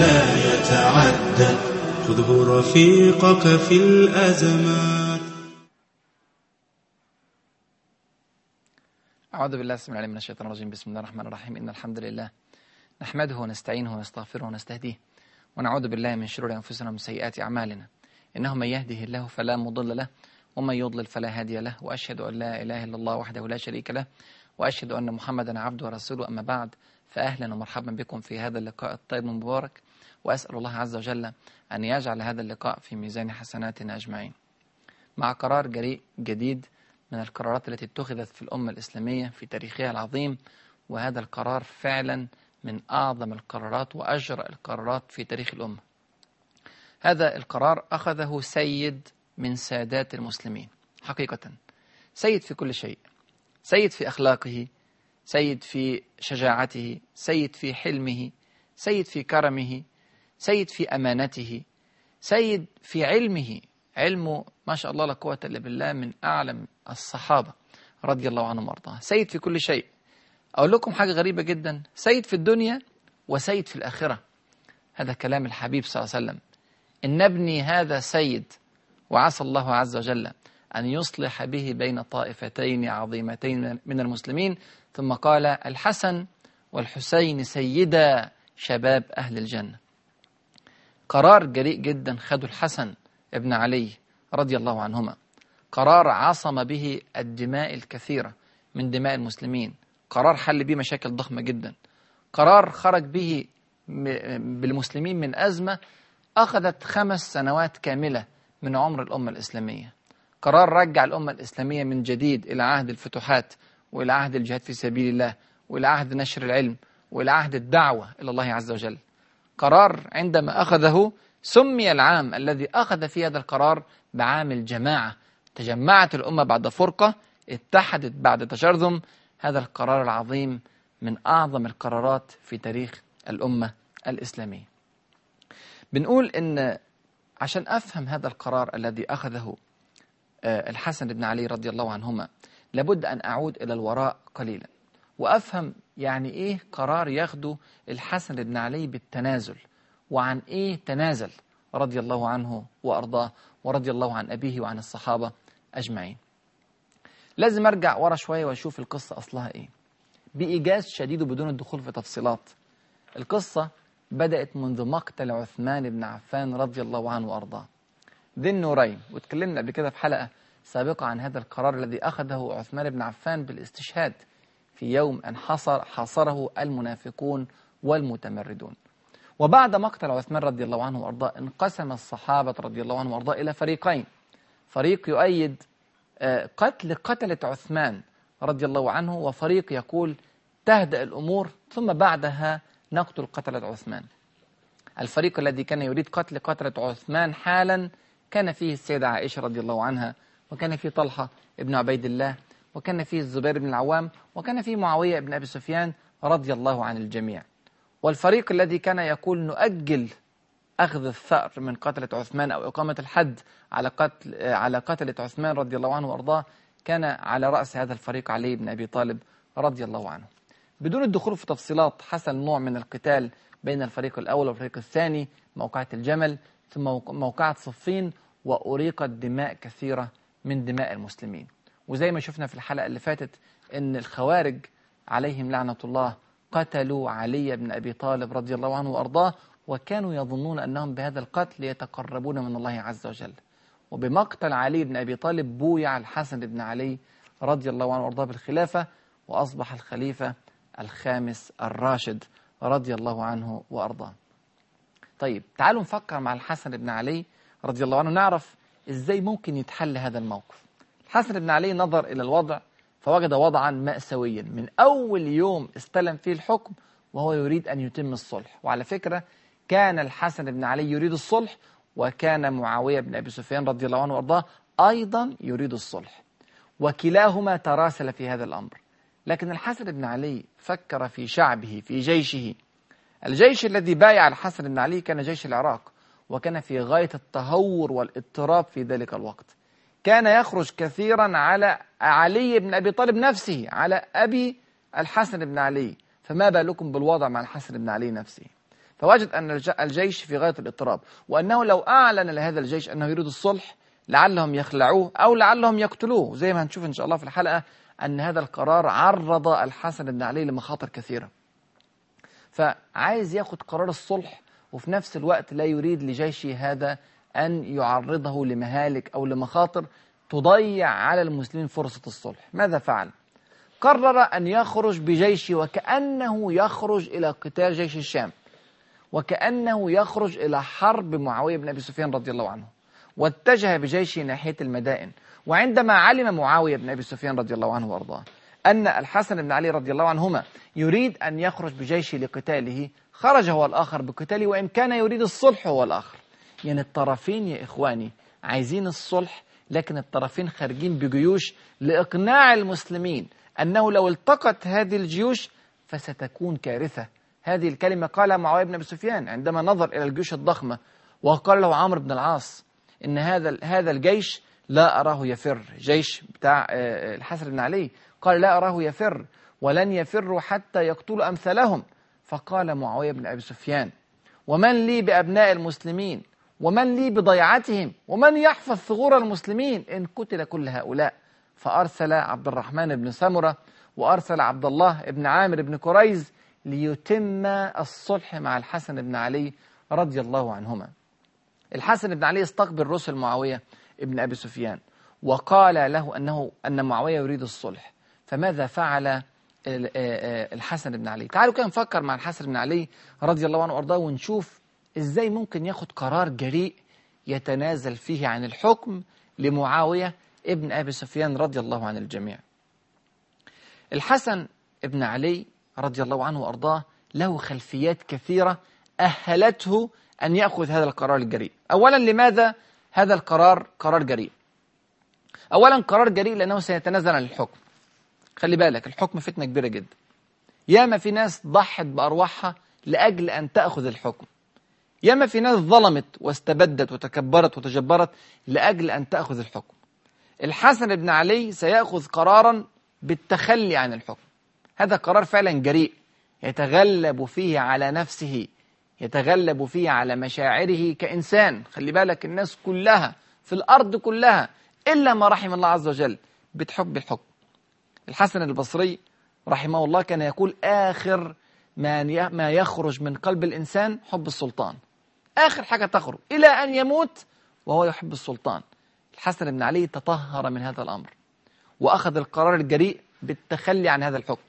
لا يتعدد خذه رفيقك في الأزمات. أعوذ بالله السميع العليم من الشيطان الرجيم. بسم الله الرحمن الرحيم. إن الحمد لله نحمده ونستعينه ونستغفره ونستهديه ونعوذ بالله من شرور أنفسنا ومن سيئات أعمالنا. إنه من يهده الله فلا مضل له ومن يضلل فلا هادي له. وأشهد أن لا إله إلا الله وحده لا شريك له وأشهد أن محمدا عبده ورسوله. أما بعد فأهلا ومرحبا بكم في هذا اللقاء الطيب المبارك. وأسأل الله عز وجل أن يجعل هذا اللقاء في ميزان حسناتنا أجمعين. مع قرار جريء جديد من القرارات التي اتخذت في الأمة الإسلامية في تاريخها العظيم وهذا القرار فعلا من أعظم القرارات وأجرأ القرارات في تاريخ الأمة. هذا القرار أخذه سيد من سادات المسلمين. حقيقة سيد في كل شيء. سيد في أخلاقه سيد في شجاعته سيد في حلمه سيد في كرمه سيد في أمانته سيد في علمه. علمه ما شاء الله لا قوة إلا بالله من أعلم الصحابة رضي الله عنهم وأرضاهم. سيد في كل شيء. أقول لكم حاجة غريبة جدا. سيد في الدنيا وسيد في الآخرة. هذا كلام الحبيب صلى الله عليه وسلم. إن ابني هذا سيد وعسى الله عز وجل أن يصلح به بين طائفتين عظيمتين من المسلمين. ثم قال الحسن والحسين سيدا شباب أهل الجنة. قرار جريء جدا خده الحسن ابن علي رضي الله عنهما. قرار عصم به الدماء الكثيرة من دماء المسلمين. قرار حل به مشاكل ضخمة جدا. قرار خرج به بالمسلمين من أزمة أخذت خمس سنوات كاملة من عمر الأمة الإسلامية. قرار رجع الأمة الإسلامية من جديد إلى عهد الفتوحات وإلى عهد الجهاد في سبيل الله وإلى عهد نشر العلم وإلى عهد الدعوة إلى الله عز وجل. قرار عندما أخذه سمي العام الذي أخذ فيه هذا القرار بعام الجماعة. تجمعت الأمة بعد فرقة اتحدت بعد تشرذم. هذا القرار العظيم من أعظم القرارات في تاريخ الأمة الإسلامية. بنقول إن عشان أفهم هذا القرار الذي أخذه الحسن بن علي رضي الله عنهما لابد أن أعود إلى الوراء قليلا. وأفهم يعني إيه قرار ياخده الحسن بن علي بالتنازل وعن إيه تنازل رضي الله عنه وأرضاه ورضي الله عن أبيه وعن الصحابة أجمعين. لازم أرجع ورا شوية وأشوف القصة أصلها إيه. بإيجاز شديد وبدون الدخول في تفصيلات. القصة بدأت منذ مقتل عثمان بن عفان رضي الله عنه وأرضاه. ذي النورين واتكلمنا قبل كده في حلقة سابقة عن هذا القرار الذي أخذه عثمان بن عفان بالاستشهاد في يوم أن حصر حاصره المنافقون والمتمردون. وبعد مقتل عثمان رضي الله عنه وأرضاه انقسم الصحابة رضي الله عنه وأرضاه إلى فريقين. فريق يؤيد قتل قتلة عثمان رضي الله عنه وفريق يقول تهدأ الأمور ثم بعدها نقتل قتلة عثمان. الفريق الذي كان يريد قتل قتلة عثمان حالا كان فيه السيدة عائشة رضي الله عنها وكان فيه طلحة ابن عبيد الله وكان فيه الزبير بن العوام وكان فيه معاوية بن أبي سفيان رضي الله عن الجميع. والفريق الذي كان يقول نؤجل أخذ الثأر من قتلة عثمان أو إقامة الحد على قتل على قتلة عثمان رضي الله عنه وأرضاه كان على رأس هذا الفريق علي بن أبي طالب رضي الله عنه. بدون الدخول في تفصيلات حصل نوع من القتال بين الفريق الأول والفريق الثاني موقعة الجمل ثم موقعة صفين وأريقت دماء كثيرة من دماء المسلمين. وزي ما شفنا في الحلقة اللي فاتت أن الخوارج عليهم لعنة الله قتلوا علي بن أبي طالب رضي الله عنه وأرضاه وكانوا يظنون أنهم بهذا القتل يتقربون من الله عز وجل. وبمقتل علي بن أبي طالب بويع الحسن بن علي رضي الله عنه وأرضاه بالخلافة وأصبح الخليفة الخامس الراشد رضي الله عنه وأرضاه. طيب تعالوا نفكر مع الحسن بن علي رضي الله عنه نعرف إزاي ممكن يتحل هذا الموقف. الحسن بن علي نظر إلى الوضع فوجد وضعا مأساويا. من أول يوم استلم فيه الحكم وهو يريد أن يتم الصلح. وعلى فكرة كان الحسن بن علي يريد الصلح وكان معاوية بن أبي سفيان رضي الله عنه وأرضاه أيضا يريد الصلح. وكلاهما تراسل في هذا الأمر. لكن الحسن بن علي فكر في شعبه في جيشه. الجيش الذي بايع الحسن بن علي كان جيش العراق وكان في غاية التهور والإضطراب في ذلك الوقت. كان يخرج كثيرا على علي بن أبي طالب نفسه على أبي الحسن بن علي. فما بالكم بالوضع مع الحسن بن علي نفسه؟ فوجد أن الج- الجيش في غاية الاضطراب وأنه لو أعلن لهذا الجيش أنه يريد الصلح لعلهم يخلعوه أو لعلهم يقتلوه. زي ما هنشوف إن شاء الله في الحلقة أن هذا القرار عرض الحسن بن علي لمخاطر كثيرة. فعايز ياخد قرار الصلح وفي نفس الوقت لا يريد لجيشه هذا أن يعرضه لمهالك أو لمخاطر تضيع على المسلمين فرصة الصلح. ماذا فعل؟ قرر أن يخرج بجيشه وكأنه يخرج إلى قتال جيش الشام وكأنه يخرج إلى حرب معاوية بن أبي سفيان رضي الله عنه واتجه بجيشه ناحية المدائن. وعندما علم معاوية بن أبي سفيان رضي الله عنه وأرضاه أن الحسن بن علي رضي الله عنهما يريد أن يخرج بجيشه لقتاله خرج هو الآخر بقتاله وإن كان يريد الصلح هو الآخر. يعني الطرفين يا إخواني عايزين الصلح لكن الطرفين خارجين بجيوش لإقناع المسلمين أنه لو التقت هذه الجيوش فستكون كارثة. هذه الكلمة قالها معاوية بن أبي سفيان عندما نظر إلى الجيوش الضخمة وقال له عمرو بن العاص إن هذا هذا الجيش لا أراه يفر. جيش بتاع آه، الحسن بن علي قال لا أراه يفر ولن يفروا حتى يقتلوا أمثالهم. فقال معاوية بن أبي سفيان ومن لي بأبناء المسلمين؟ ومن لي بضيعتهم ومن يحفظ ثغور المسلمين؟ إن قتل كل هؤلاء فأرسل عبد الرحمن بن سمرة وأرسل عبد الله بن عامر بن كريز ليتم الصلح مع الحسن بن علي رضي الله عنهما. الحسن بن علي استقبل رسل معاوية ابن أبي سفيان وقال له أنه أن معاوية يريد الصلح. فماذا فعل ال- الحسن بن علي؟ تعالوا كده نفكر مع الحسن بن علي رضي الله عنه وأرضاه ونشوف إزاي ممكن ياخد قرار جريء يتنازل فيه عن الحكم لمعاوية ابن أبي سفيان رضي الله عن الجميع؟ الحسن ابن علي رضي الله عنه وأرضاه له خلفيات كثيرة أهلته أن يأخذ هذا القرار الجريء. أولا لماذا هذا القرار قرار جريء؟ أولا قرار جريء لأنه سيتنازل عن الحكم. خلي بالك الحكم فتنة كبيرة جدا. ياما في ناس ضحت بأرواحها لأجل أن تأخذ الحكم. ياما في ناس ظلمت واستبدت وتكبرت وتجبرت لأجل أن تأخذ الحكم. الحسن بن علي سيأخذ قرارا بالتخلي عن الحكم. هذا قرار فعلا جريء. يتغلب فيه على نفسه. يتغلب فيه على مشاعره كإنسان. خلي بالك الناس كلها في الأرض كلها إلا ما رحم الله عز وجل بتحب الحكم. الحسن البصري رحمه الله كان يقول آخر ما يخرج من قلب الإنسان حب السلطان. آخر حاجة تخرج إلى أن يموت وهو يحب السلطان. الحسن بن علي تطهر من هذا الأمر وأخذ القرار الجريء بالتخلي عن هذا الحكم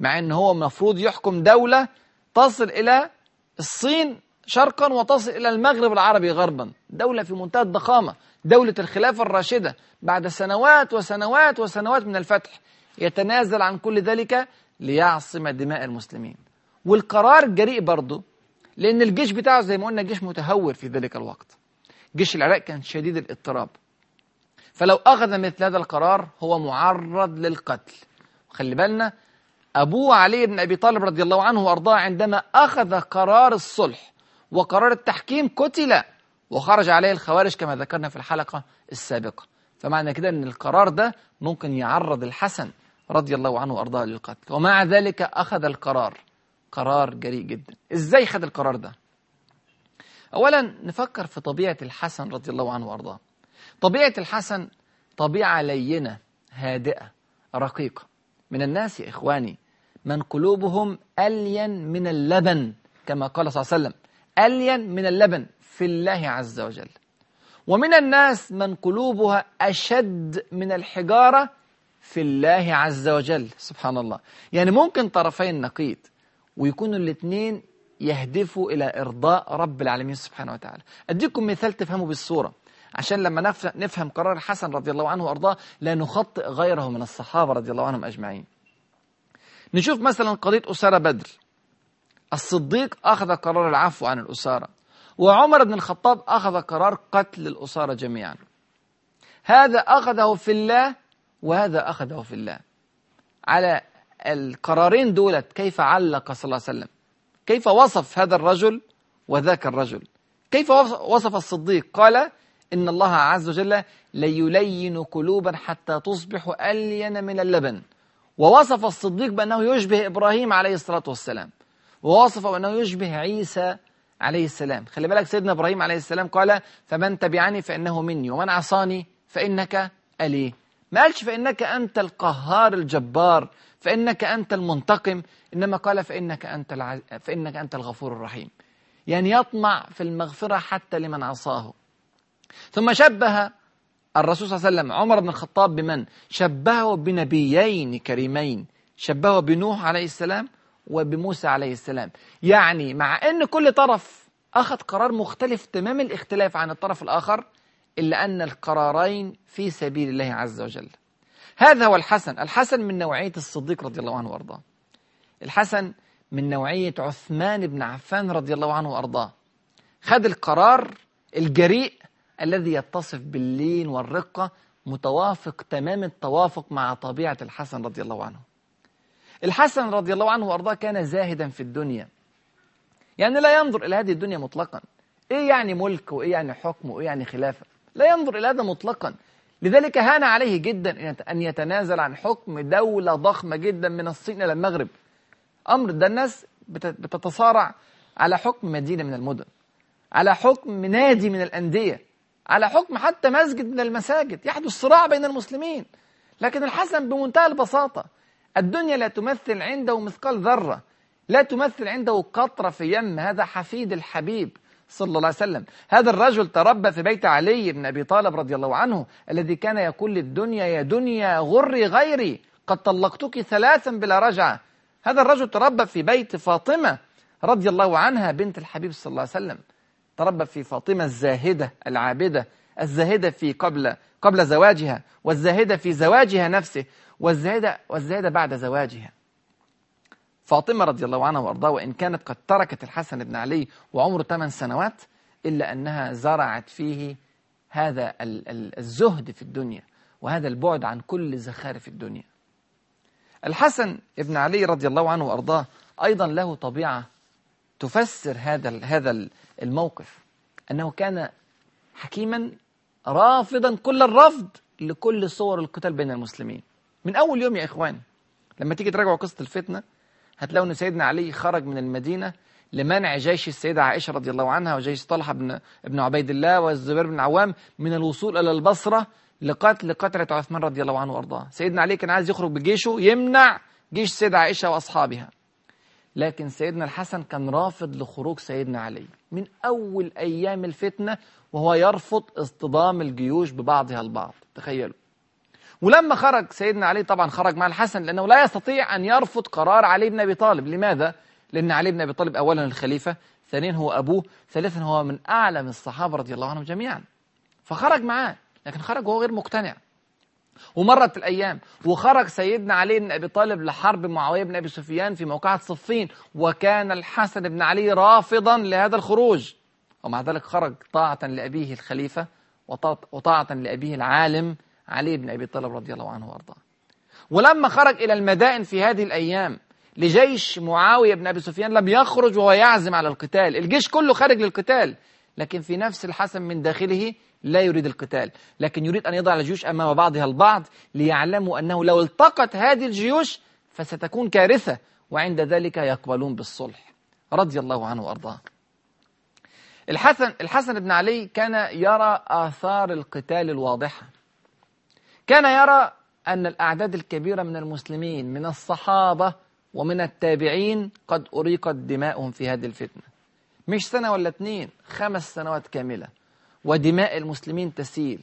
مع أن هو مفروض يحكم دولة تصل إلى الصين شرقا وتصل إلى المغرب العربي غربا. دولة في منتهى الضخامة دولة الخلافة الراشدة. بعد سنوات وسنوات وسنوات من الفتح يتنازل عن كل ذلك ليعصم دماء المسلمين. والقرار جريء برضه لأن الجيش بتاعه زي ما قلنا جيش متهور في ذلك الوقت. جيش العراق كان شديد الاضطراب. فلو أخذ مثل هذا القرار هو معرض للقتل. خلي بالنا أبوه علي بن أبي طالب رضي الله عنه وأرضاه عندما أخذ قرار الصلح وقرار التحكيم قتل وخرج عليه الخوارج كما ذكرنا في الحلقة السابقة. فمعنى كده أن القرار ده ممكن يعرض الحسن رضي الله عنه وأرضاه للقتل. ومع ذلك أخذ القرار. قرار جريء جدا. إزاي خد القرار ده؟ أولا نفكر في طبيعة الحسن رضي الله عنه وأرضاه. طبيعة الحسن طبيعة لينة هادئة رقيقة. من الناس يا إخواني من قلوبهم ألين من اللبن كما قال صلى الله عليه وسلم. ألين من اللبن في الله عز وجل. ومن الناس من قلوبها أشد من الحجارة في الله عز وجل. سبحان الله. يعني ممكن طرفين نقيض ويكونوا الاثنين يهدفوا إلى إرضاء رب العالمين سبحانه وتعالى. أديكم مثال تفهموا بالصورة. عشان لما نفهم قرار الحسن رضي الله عنه وأرضاه لا نخطئ غيره من الصحابة رضي الله عنهم أجمعين. نشوف مثلا قضية أسارة بدر. الصديق أخذ قرار العفو عن الأسارة وعمر بن الخطاب أخذ قرار قتل الأسارة جميعا. هذا أخذه في الله وهذا أخذه في الله. على القرارين دولت كيف علق صلى الله عليه وسلم؟ كيف وصف هذا الرجل وذاك الرجل؟ كيف وصف الصديق؟ قال إن الله عز وجل ليلين قلوبا حتى تصبح ألين من اللبن. ووصف الصديق بأنه يشبه إبراهيم عليه الصلاة والسلام. ووصف أنه يشبه عيسى عليه السلام. خلي بالك سيدنا إبراهيم عليه السلام قال فمن تبعني فإنه مني ومن عصاني فإنك أليه ما قالش فإنك أنت القهار الجبار فإنك أنت المنتقم. إنما قال فإنك أنت, الع... فإنك أنت الغفور الرحيم. يعني يطمع في المغفرة حتى لمن عصاه. ثم شبه الرسول صلى الله عليه وسلم عمر بن الخطاب بمن؟ شبهه بنبيين كريمين. شبهه بنوح عليه السلام وبموسى عليه السلام. يعني مع أن كل طرف أخذ قرار مختلف تمام الاختلاف عن الطرف الآخر إلا أن القرارين في سبيل الله عز وجل. هذا هو الحسن. الحسن من نوعية الصديق رضي الله عنه وأرضاه. الحسن من نوعية عثمان بن عفان رضي الله عنه وأرضاه. خد القرار الجريء الذي يتصف باللين والرقة متوافق تمام التوافق مع طبيعة الحسن رضي الله عنه. الحسن رضي الله عنه وأرضاه كان زاهدا في الدنيا. يعني لا ينظر إلى هذه الدنيا مطلقا. إيه يعني ملك وإيه يعني حكم وإيه يعني خلافة؟ لا ينظر إلى هذا مطلقا. لذلك هان عليه جدا أن يتنازل عن حكم دولة ضخمة جدا من الصين إلى المغرب. أمر ده الناس بتتصارع على حكم مدينة من المدن على حكم نادي من الأندية على حكم حتى مسجد من المساجد يحدث صراع بين المسلمين. لكن الحسن بمنتهى البساطة الدنيا لا تمثل عنده مثقال ذرة لا تمثل عنده قطرة في يم هذا حفيد الحبيب. صلى الله عليه وسلم. هذا الرجل تربى في بيت علي بن أبي طالب رضي الله عنه الذي كان يقول للدنيا يا دنيا غري غيري قد طلقتك ثلاثا بلا رجعة. هذا الرجل تربى في بيت فاطمة رضي الله عنها بنت الحبيب صلى الله عليه وسلم. تربى في فاطمة الزاهدة العابدة الزاهدة في قبل قبل زواجها والزاهدة في زواجها نفسه والزاهدة, والزاهدة بعد زواجها. فاطمة رضي الله عنها وأرضاها وإن كانت قد تركت الحسن بن علي وعمره 8 سنوات إلا أنها زرعت فيه هذا الزهد في الدنيا وهذا البعد عن كل زخارف الدنيا. الحسن بن علي رضي الله عنه وأرضاه أيضا له طبيعة تفسر هذا هذا الموقف أنه كان حكيما رافضا كل الرفض لكل صور القتال بين المسلمين. من أول يوم يا إخوان لما تيجي تراجعوا قصة الفتنة هتلاقوا أن سيدنا علي خرج من المدينة لمنع جيش السيدة عائشة رضي الله عنها وجيش طلحة بن, ابن عبيد الله والزبير بن عوام من الوصول إلى البصرة لقتل قتلة عثمان رضي الله عنه وأرضاه. سيدنا علي كان عايز يخرج بجيشه يمنع جيش السيدة عائشة وأصحابها. لكن سيدنا الحسن كان رافض لخروج سيدنا علي من أول أيام الفتنة وهو يرفض اصطدام الجيوش ببعضها البعض. تخيلوا. ولما خرج سيدنا علي طبعا خرج مع الحسن لأنه لا يستطيع أن يرفض قرار علي بن أبي طالب. لماذا؟ لأن علي بن أبي طالب أولا الخليفة ثانيا هو أبوه ثالثا هو من أعلم الصحابة رضي الله عنهم جميعا. فخرج معاه لكن خرج وهو غير مقتنع. ومرت الأيام وخرج سيدنا علي بن أبي طالب لحرب معاوية بن أبي سفيان في موقعة صفين وكان الحسن بن علي رافضا لهذا الخروج. ومع ذلك خرج طاعة لأبيه الخليفة وطاعة لأبيه العالم علي بن أبي طالب رضي الله عنه وأرضاه. ولما خرج إلى المدائن في هذه الأيام لجيش معاوية بن أبي سفيان لم يخرج وهو يعزم على القتال. الجيش كله خارج للقتال لكن في نفس الحسن من داخله لا يريد القتال لكن يريد أن يضع الجيوش أمام بعضها البعض ليعلموا أنه لو التقت هذه الجيوش فستكون كارثة وعند ذلك يقبلون بالصلح. رضي الله عنه وأرضاه. الحسن, الحسن بن علي كان يرى آثار القتال الواضحة. كان يرى أن الأعداد الكبيرة من المسلمين من الصحابة ومن التابعين قد أريقت دماؤهم في هذه الفتنة. مش سنة ولا اتنين خمس سنوات كاملة. ودماء المسلمين تسيل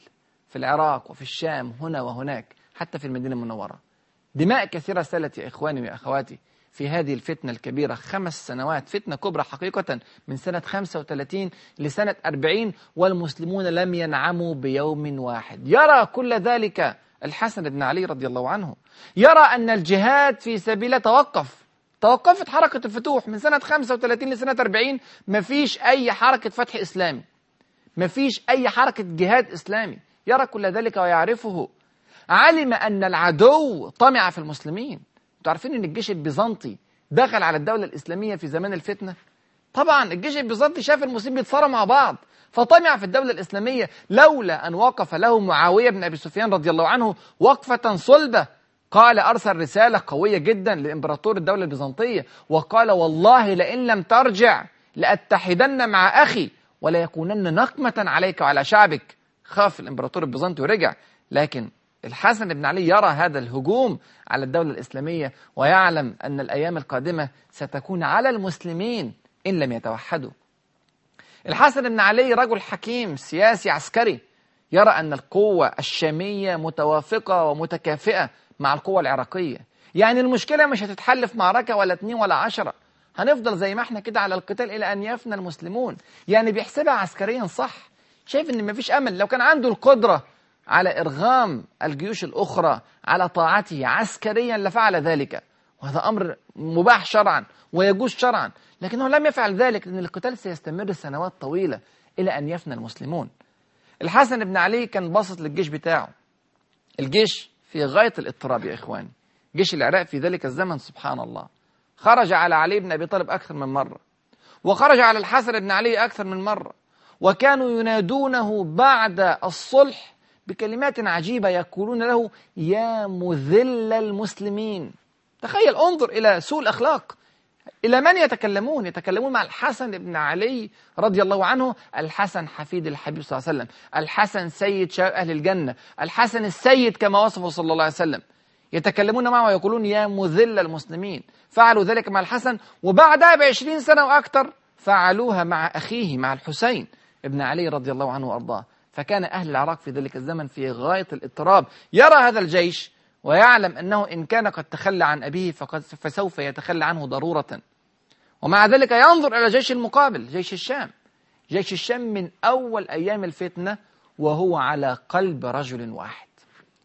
في العراق وفي الشام هنا وهناك حتى في المدينة المنورة. دماء كثيرة سالت يا إخواني ويا أخواتي في هذه الفتنة الكبيرة خمس سنوات فتنة كبرى حقيقة من سنة 35 لسنة 40 والمسلمون لم ينعموا بيوم واحد. يرى كل ذلك الحسن بن علي رضي الله عنه. يرى أن الجهاد في سبيل توقف. توقفت حركة الفتوح من سنة 35 لسنة 40 ما فيش أي حركة فتح إسلامي. ما فيش أي حركة جهاد إسلامي. يرى كل ذلك ويعرفه. علم أن العدو طمع في المسلمين. أنتوا عارفين إن الجيش البيزنطي دخل على الدولة الإسلامية في زمان الفتنة؟ طبعا الجيش البيزنطي شاف المسلمين بيتصارعوا مع بعض فطمع في الدولة الإسلامية لولا أن وقف له معاوية بن أبي سفيان رضي الله عنه وقفة صلبة. قال أرسل رسالة قوية جدا لإمبراطور الدولة البيزنطية وقال والله لئن لم ترجع لأتحدن مع أخي ولا يكونن نقمة عليك وعلى شعبك خاف الإمبراطور البيزنطي ورجع لكن الحسن بن علي يرى هذا الهجوم على الدولة الإسلامية ويعلم أن الأيام القادمة ستكون على المسلمين إن لم يتوحدوا. الحسن بن علي رجل حكيم سياسي عسكري. يرى أن القوة الشامية متوافقة ومتكافئة مع القوة العراقية. يعني المشكلة مش هتتحل في معركة ولا اتنين ولا عشرة. هنفضل زي ما إحنا كده على القتال إلى أن يفنى المسلمون. يعني بيحسبها عسكريا صح. شايف أن مفيش أمل. لو كان عنده القدرة على إرغام الجيوش الأخرى على طاعته عسكريا لفعل ذلك. وهذا أمر مباح شرعا ويجوز شرعا لكنه لم يفعل ذلك لأن القتال سيستمر سنوات طويلة إلى أن يفنى المسلمون. الحسن بن علي كان باصص للجيش بتاعه. الجيش في غاية الاضطراب يا إخواني. جيش العراق في ذلك الزمن سبحان الله. خرج على علي بن أبي طالب أكثر من مرة. وخرج على الحسن بن علي أكثر من مرة. وكانوا ينادونه بعد الصلح بكلمات عجيبة يقولون له يا مذل المسلمين. تخيل انظر إلى سوء الأخلاق. إلى من يتكلمون؟ يتكلمون مع الحسن بن علي رضي الله عنه الحسن حفيد الحبيب صلى الله عليه وسلم الحسن سيد شباب أهل الجنة الحسن السيد كما وصفه صلى الله عليه وسلم. يتكلمون معه ويقولون يا مذل المسلمين. فعلوا ذلك مع الحسن وبعدها بعشرين سنة وأكثر فعلوها مع أخيه مع الحسين ابن علي رضي الله عنه وأرضاه. فكان أهل العراق في ذلك الزمن في غاية الاضطراب. يرى هذا الجيش ويعلم أنه إن كان قد تخلى عن أبيه فقد فسوف يتخلى عنه ضرورة. ومع ذلك ينظر إلى جيش المقابل جيش الشام. جيش الشام من أول أيام الفتنة وهو على قلب رجل واحد.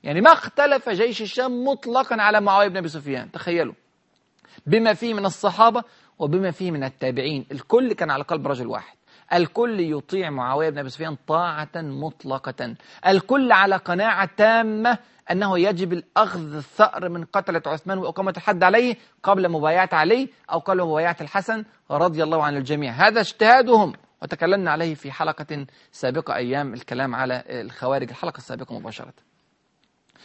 يعني ما اختلف جيش الشام مطلقا على معاوية بن أبي سفيان تخيلوا. بما فيه من الصحابة وبما فيه من التابعين الكل كان على قلب رجل واحد. الكل يطيع معاوية بن أبي سفيان طاعة مطلقة. الكل على قناعة تامة أنه يجب الأخذ الثأر من قتلة عثمان وإقامة الحد عليه قبل مبايعة علي أو قبل مبايعة الحسن رضي الله عن الجميع. هذا اجتهادهم. وتكلمنا عليه في حلقة سابقة أيام الكلام على الخوارج. الحلقة السابقة مباشرة.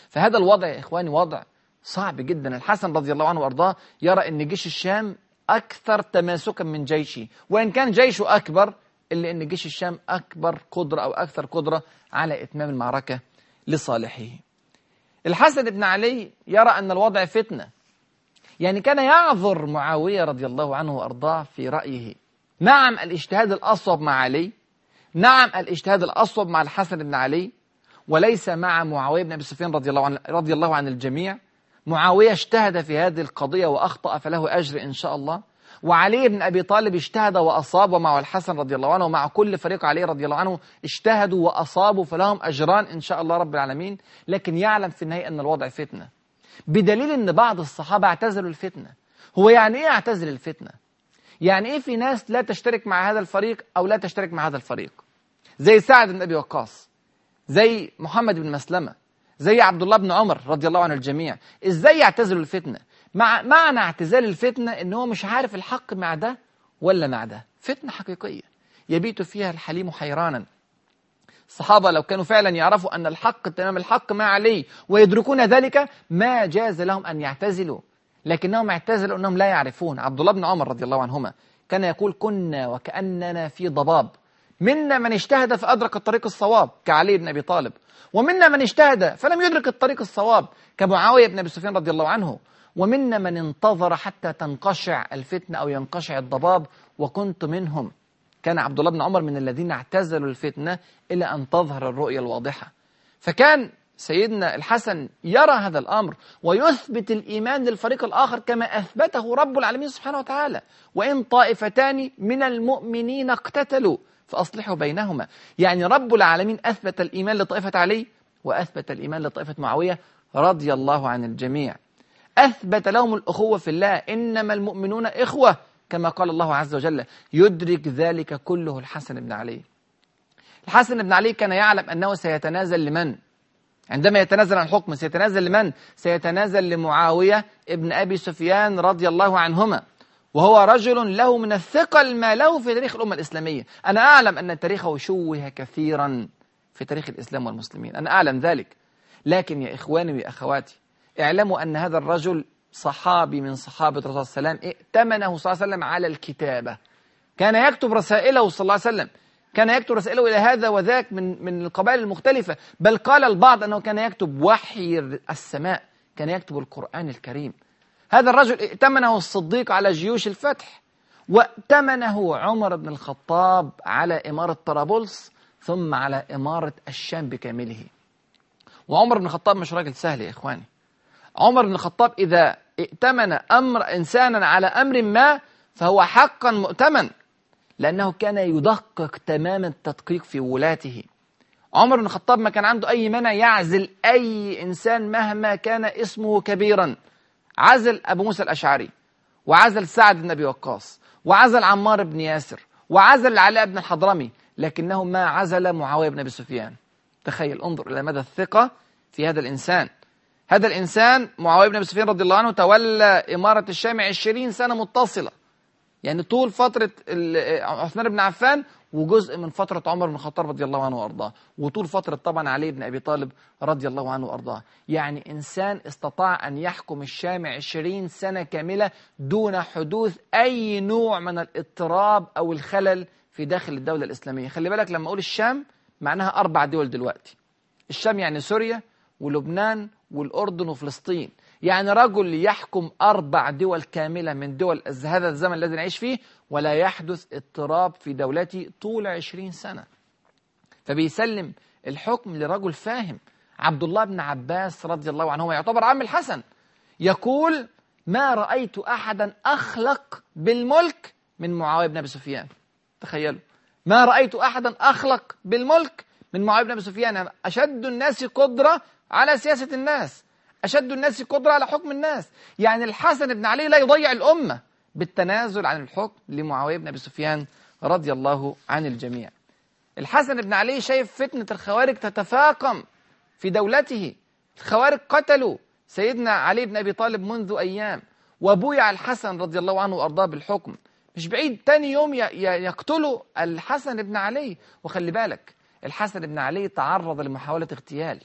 فهذا الوضع يا إخواني وضع صعب جدا. الحسن رضي الله عنه وأرضاه يرى أن جيش الشام أكثر تماسكا من جيشه. وإن كان جيشه أكبر إلا أن جيش الشام أكبر قدرة أو أكثر قدرة على إتمام المعركة لصالحه. الحسن بن علي يرى أن الوضع فتنة. يعني كان يعذر معاوية رضي الله عنه وأرضاه في رأيه. نعم الاجتهاد الأصوب مع علي. نعم الاجتهاد الأصوب مع الحسن بن علي. وليس مع معاوية بن أبي سفيان رضي الله عن رضي الله عن الجميع. معاوية اجتهد في هذه القضية وأخطأ فله أجر إن شاء الله. وعلي بن أبي طالب اجتهد وأصاب ومع الحسن رضي الله عنه ومع كل فريق علي رضي الله عنه اجتهدوا وأصابوا فلهم أجران إن شاء الله رب العالمين. لكن يعلم في النهاية أن الوضع فتنة. بدليل أن بعض الصحابة اعتزلوا الفتنة. هو يعني إيه اعتزل الفتنة؟ يعني إيه في ناس لا تشترك مع هذا الفريق أو لا تشترك مع هذا الفريق؟ زي سعد بن أبي وقاص زي محمد بن مسلمة زي عبد الله بن عمر رضي الله عن الجميع. إزاي يعتزلوا الفتنة؟ مع معنى اعتزال الفتنة إن هو مش عارف الحق مع ده ولا مع ده. فتنة حقيقية. يبيت فيها الحليم حيرانا. الصحابة لو كانوا فعلا يعرفوا أن الحق تمام الحق ما عليه ويدركون ذلك ما جاز لهم أن يعتزلوا. لكنهم اعتزلوا أنهم لا يعرفون. عبد الله بن عمر رضي الله عنهما كان يقول كنا وكأننا في ضباب. منا من اجتهد فأدرك الطريق الصواب كعلي بن أبي طالب. ومنا من اجتهد فلم يدرك الطريق الصواب كمعاوية بن أبي سفيان رضي الله عنه. ومنا من انتظر حتى تنقشع الفتنة أو ينقشع الضباب وكنت منهم. كان عبد الله بن عمر من الذين اعتزلوا الفتنة إلى أن تظهر الرؤية الواضحة. فكان سيدنا الحسن يرى هذا الأمر ويثبت الإيمان للفريق الآخر كما أثبته رب العالمين سبحانه وتعالى. وإن طائفتان من المؤمنين اقتتلوا فأصلحوا بينهما. يعني رب العالمين أثبت الإيمان لطائفة علي وأثبت الإيمان لطائفة معاوية رضي الله عن الجميع. أثبت لهم الأخوة في الله. إنما المؤمنون إخوة كما قال الله عز وجل يدرك ذلك كله الحسن بن علي. الحسن بن علي كان يعلم أنه سيتنازل لمن؟ عندما يتنازل عن الحكم سيتنازل لمن؟ سيتنازل لمعاوية ابن أبي سفيان رضي الله عنهما. وهو رجل له من الثقل ما له في تاريخ الأمة الإسلامية. أنا أعلم أن تاريخه شوه كثيرا في تاريخ الإسلام والمسلمين. أنا أعلم ذلك. لكن يا إخواني وأخواتي اعلموا أن هذا الرجل صحابي من صحابة الرسول صلى الله عليه وسلم ائتمنه صلى الله عليه وسلم على الكتابة. كان يكتب رسائله صلى الله عليه وسلم. كان يكتب رسائله إلى هذا وذاك من من القبائل المختلفة. بل قال البعض أنه كان يكتب وحي السماء كان يكتب القرآن الكريم. هذا الرجل ائتمنه الصديق على جيوش الفتح وائتمنه عمر بن الخطاب على إمارة طرابلس ثم على إمارة الشام بكامله. وعمر بن الخطاب مش راجل سهل يا إخواني. عمر بن الخطاب إذا ائتمن أمر إنسانا على أمر ما فهو حقا مؤتمن لأنه كان يدقق تمام التدقيق في ولاته. عمر بن الخطاب ما كان عنده أي منع يعزل أي إنسان مهما كان اسمه كبيرا. عزل أبو موسى الأشعري وعزل سعد بن أبي وقاص وعزل عمار بن ياسر وعزل علاء بن الحضرمي لكنه ما عزل معاوية بن أبي سفيان. تخيل انظر إلى مدى الثقة في هذا الإنسان. هذا الإنسان معاوية بن أبي سفيان رضي الله عنه تولى إمارة الشام عشرين سنة متصلة. يعني طول فترة عثمان بن عفان وجزء من فترة عمر بن الخطاب رضي الله عنه وأرضاه. وطول فترة طبعا علي بن أبي طالب رضي الله عنه وأرضاه. يعني إنسان استطاع أن يحكم الشام عشرين سنة كاملة دون حدوث أي نوع من الاضطراب أو الخلل في داخل الدولة الإسلامية. خلي بالك لما أقول الشام معناها أربع دول دلوقتي. الشام يعني سوريا ولبنان والأردن وفلسطين. يعني رجل يحكم أربع دول كاملة من دول هذا الزمن الذي نعيش فيه ولا يحدث اضطراب في دولته طول عشرين سنة. فبيسلم الحكم لرجل فاهم عبد الله بن عباس رضي الله عنه يعتبر عم الحسن. يقول ما رأيت أحدا أخلق بالملك من معاوية بن أبي سفيان. تخيلوا. ما رأيت أحدا أخلق بالملك من معاوية بن أبي سفيان. أشد الناس قدرة على سياسة الناس. أشد الناس قدرة على حكم الناس. يعني الحسن بن علي لا يضيع الأمة بالتنازل عن الحكم لمعاوية بن أبي سفيان رضي الله عن الجميع. الحسن بن علي شايف فتنة الخوارج تتفاقم في دولته. الخوارج قتلوا سيدنا علي بن أبي طالب منذ أيام وبويع الحسن رضي الله عنه وأرضاه بالحكم. مش بعيد تاني يوم يقتلوا الحسن بن علي. وخلي بالك الحسن بن علي تعرض لمحاولة اغتيال.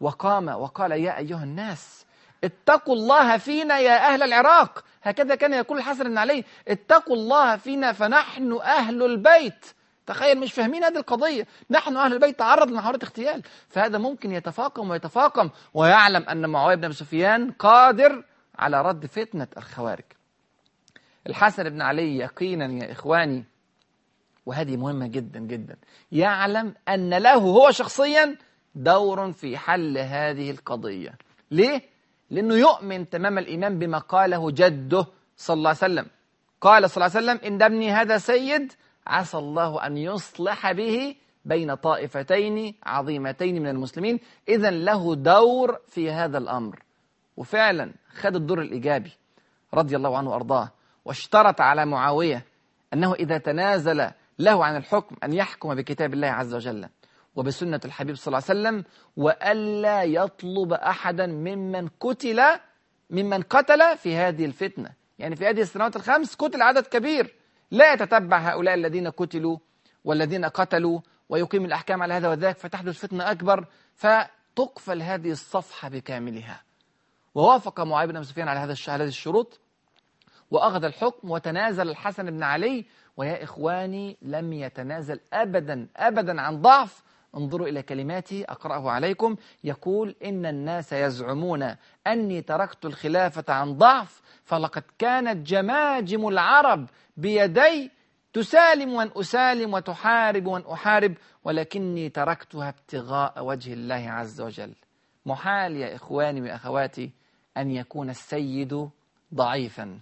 وقام وقال يا أيها الناس اتقوا الله فينا يا أهل العراق. هكذا كان يقول الحسن بن علي اتقوا الله فينا فنحن أهل البيت. تخيل مش فاهمين هذه القضية. نحن أهل البيت تعرض لمحاولة اغتيال. فهذا ممكن يتفاقم ويتفاقم ويعلم أن معاوية بن سفيان قادر على رد فتنة الخوارج. الحسن بن علي يقينا يا إخواني وهذه مهمة جدا جدا يعلم أن له هو شخصيا دور في حل هذه القضية. ليه؟ لأنه يؤمن تمام الإيمان بما قاله جده صلى الله عليه وسلم. قال صلى الله عليه وسلم إن ابني هذا سيد عسى الله أن يصلح به بين طائفتين عظيمتين من المسلمين. إذا له دور في هذا الأمر. وفعلا خد الدور الإيجابي رضي الله عنه وأرضاه واشترط على معاوية أنه إذا تنازل له عن الحكم أن يحكم بكتاب الله عز وجل. وبسنة الحبيب صلى الله عليه وسلم وألا يطلب أحدا ممن قتل ممن قتل في هذه الفتنة. يعني في هذه السنوات الخمس قتل عدد كبير. لا يتتبع هؤلاء الذين قتلوا والذين قتلوا ويقيم الأحكام على هذا وذاك فتحدث فتنة أكبر. فتقفل هذه الصفحة بكاملها. ووافق معاوية بن سفيان على هذا الشروط. وأخذ الحكم وتنازل الحسن بن علي. ويا إخواني لم يتنازل أبدا أبدا عن ضعف انظروا إلى كلماتي أقرأه عليكم. يقول إن الناس يزعمون أني تركت الخلافة عن ضعف فلقد كانت جماجم العرب بيدي تسالم وأن أسالم وتحارب وأن أحارب ولكني تركتها ابتغاء وجه الله عز وجل. محال يا إخواني وأخواتي أن يكون السيد ضعيفا.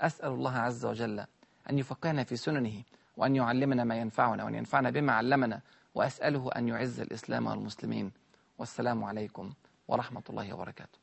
أسأل الله عز وجل أن يفقهنا في سننه وأن يعلمنا ما ينفعنا وأن ينفعنا بما علمنا وأسأله أن يعز الإسلام والمسلمين. والسلام عليكم ورحمة الله وبركاته.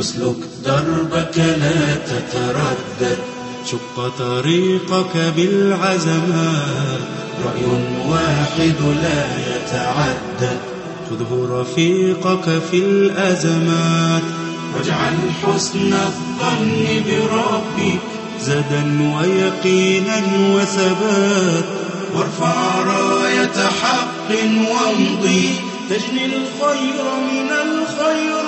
اسلك دربك لا تتردد. شق طريقك بالعزمات. رأي واحد لا يتعدد. خذه رفيقك في الأزمات. واجعل حسن الظن بربك زدا ويقينا وثبات. وارفع راية حق وامضي. تجني الخير من الخير